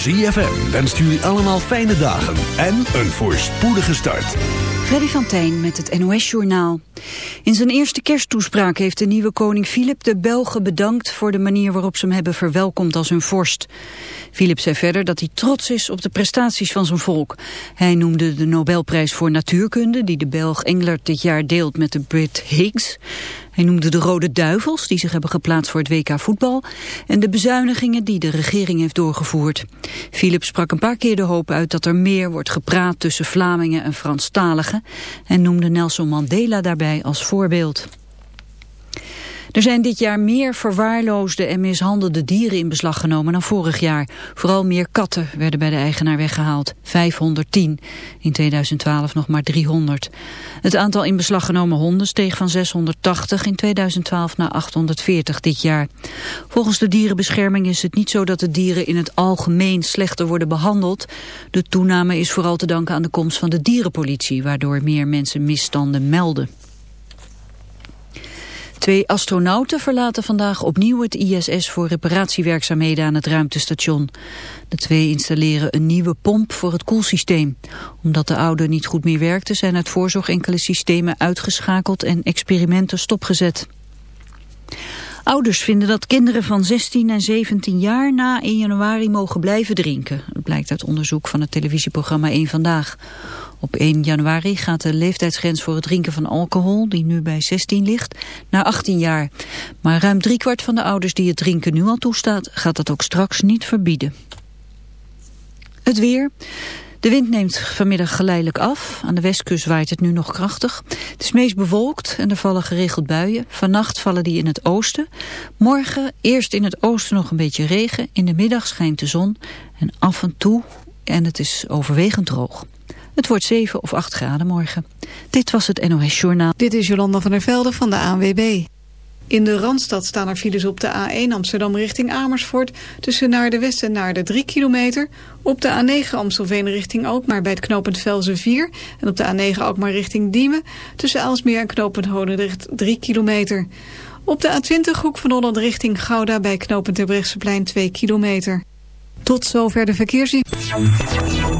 ZFM wenst jullie allemaal fijne dagen en een voorspoedige start. Freddy van Tijn met het NOS-journaal. In zijn eerste kersttoespraak heeft de nieuwe koning Filip de Belgen bedankt... voor de manier waarop ze hem hebben verwelkomd als hun vorst. Filip zei verder dat hij trots is op de prestaties van zijn volk. Hij noemde de Nobelprijs voor natuurkunde... die de Belg Englert dit jaar deelt met de Brit Higgs... Hij noemde de Rode Duivels, die zich hebben geplaatst voor het WK voetbal, en de bezuinigingen die de regering heeft doorgevoerd. Philip sprak een paar keer de hoop uit dat er meer wordt gepraat tussen Vlamingen en Franstaligen en noemde Nelson Mandela daarbij als voorbeeld. Er zijn dit jaar meer verwaarloosde en mishandelde dieren in beslag genomen dan vorig jaar. Vooral meer katten werden bij de eigenaar weggehaald. 510. In 2012 nog maar 300. Het aantal in beslag genomen honden steeg van 680 in 2012 naar 840 dit jaar. Volgens de dierenbescherming is het niet zo dat de dieren in het algemeen slechter worden behandeld. De toename is vooral te danken aan de komst van de dierenpolitie, waardoor meer mensen misstanden melden. Twee astronauten verlaten vandaag opnieuw het ISS voor reparatiewerkzaamheden aan het ruimtestation. De twee installeren een nieuwe pomp voor het koelsysteem. Omdat de oude niet goed meer werkte zijn uit voorzorg enkele systemen uitgeschakeld en experimenten stopgezet. Ouders vinden dat kinderen van 16 en 17 jaar na 1 januari mogen blijven drinken. Dat blijkt uit onderzoek van het televisieprogramma 1 Vandaag. Op 1 januari gaat de leeftijdsgrens voor het drinken van alcohol, die nu bij 16 ligt, naar 18 jaar. Maar ruim driekwart van de ouders die het drinken nu al toestaat, gaat dat ook straks niet verbieden. Het weer. De wind neemt vanmiddag geleidelijk af. Aan de westkust waait het nu nog krachtig. Het is meest bewolkt en er vallen geregeld buien. Vannacht vallen die in het oosten. Morgen eerst in het oosten nog een beetje regen. In de middag schijnt de zon en af en toe en het is overwegend droog. Het wordt 7 of 8 graden morgen. Dit was het NOS Journaal. Dit is Jolanda van der Velde van de ANWB. In de Randstad staan er files op de A1 Amsterdam richting Amersfoort... tussen naar de West en naar de 3 kilometer. Op de A9 Amstelveen richting Alkmaar bij het knooppunt Velzen 4... en op de A9 Alkmaar richting Diemen... tussen Aalsmeer en knooppunt Honendrecht 3 kilometer. Op de A20 Hoek van Holland richting Gouda bij knooppunt Terbrechtseplein 2 kilometer. Tot zover de verkeersinformatie.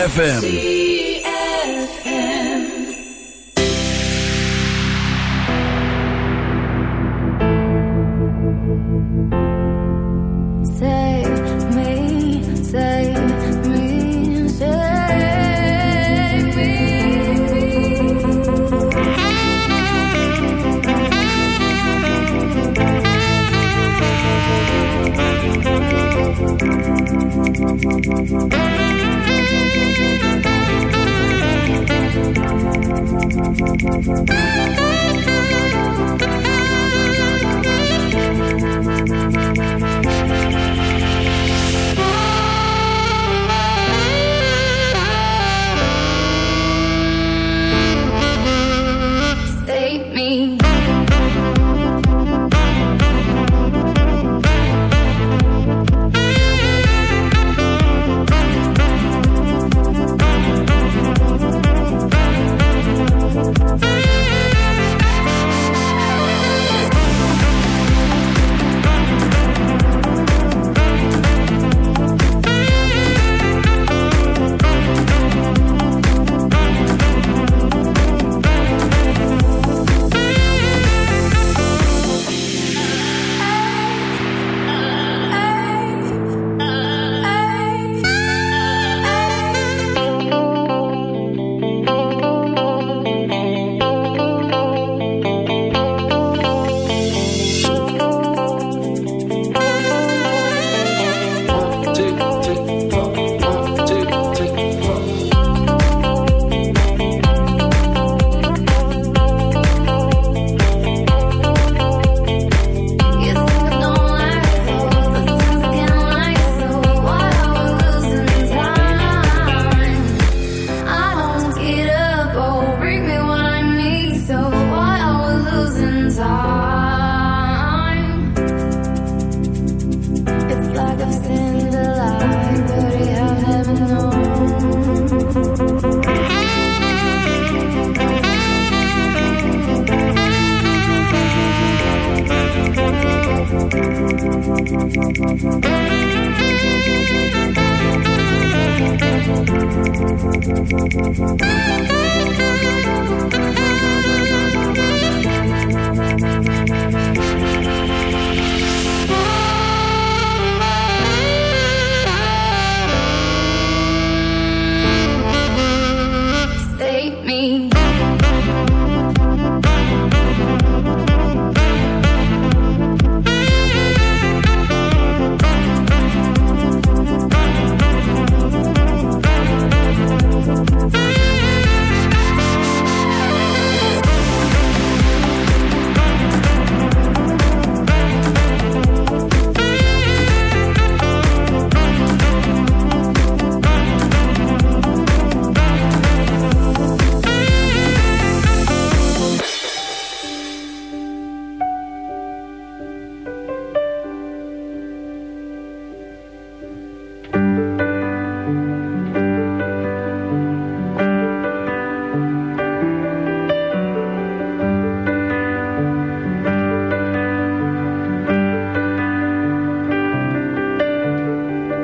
ZFM.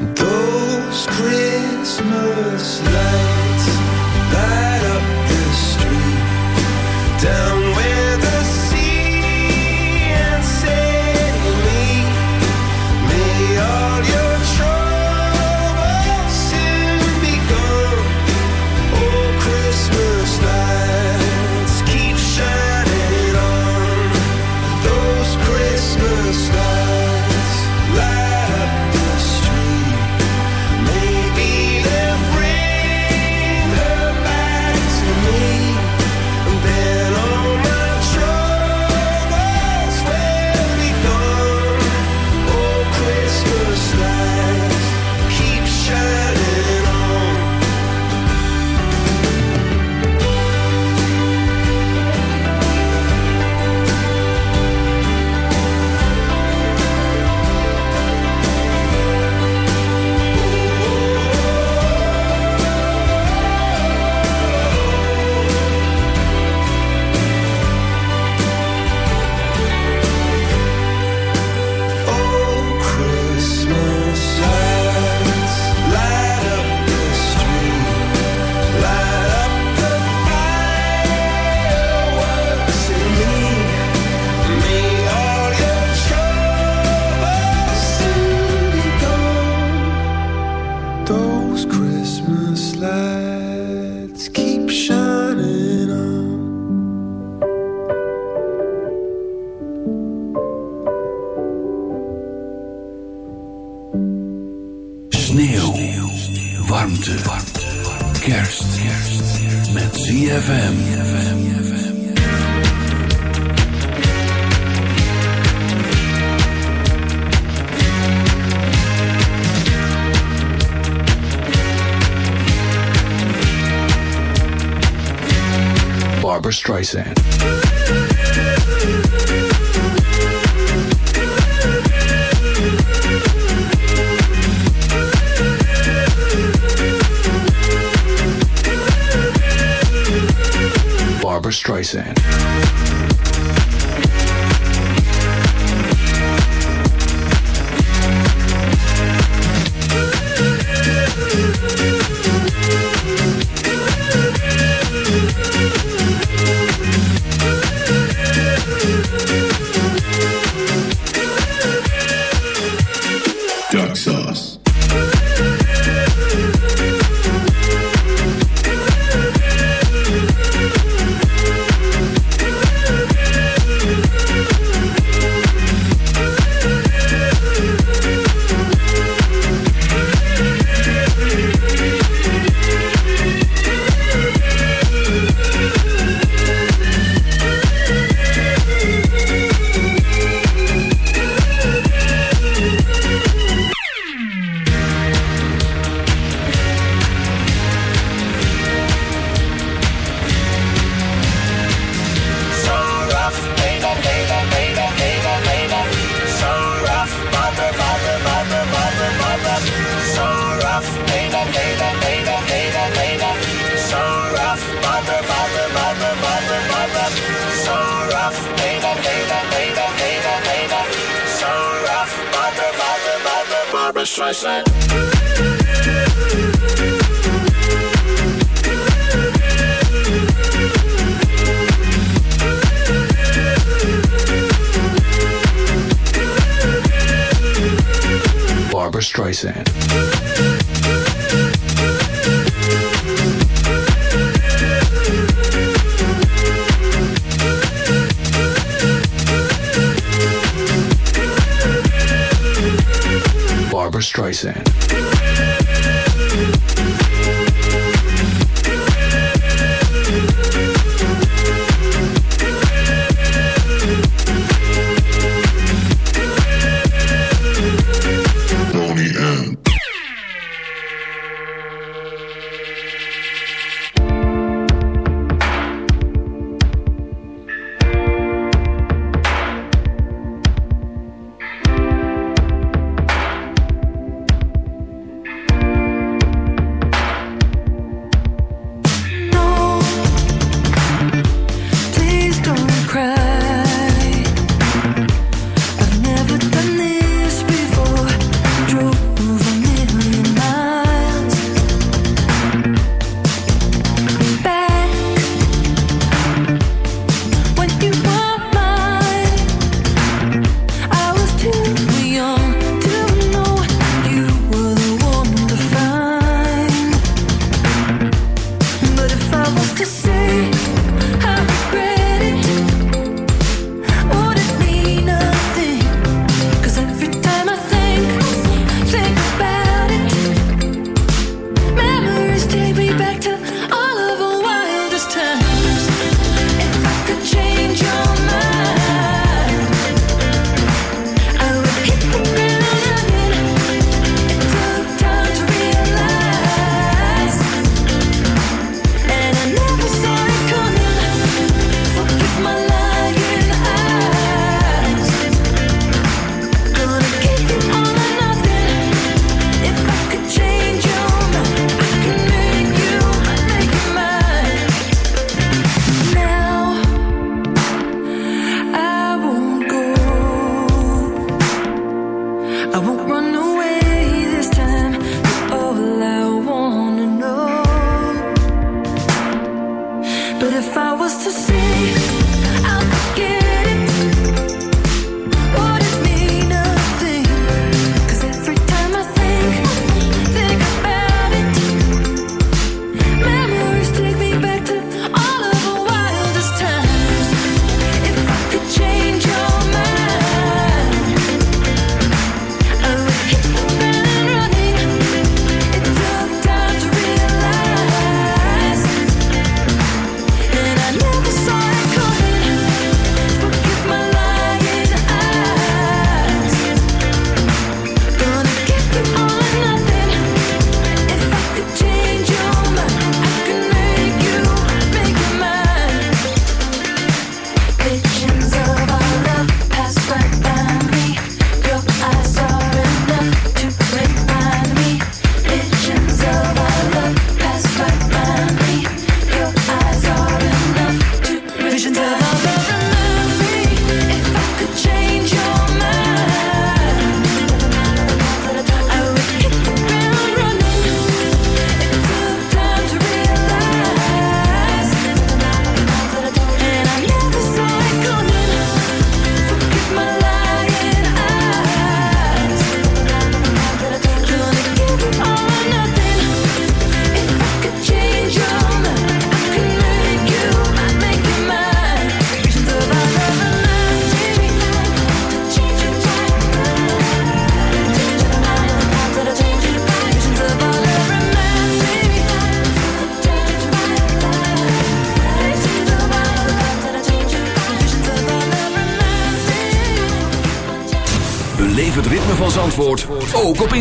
Those Christmas lights. Streisand. Streisand. Barbra Streisand. Barbra Streisand. Streisand.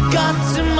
forgotten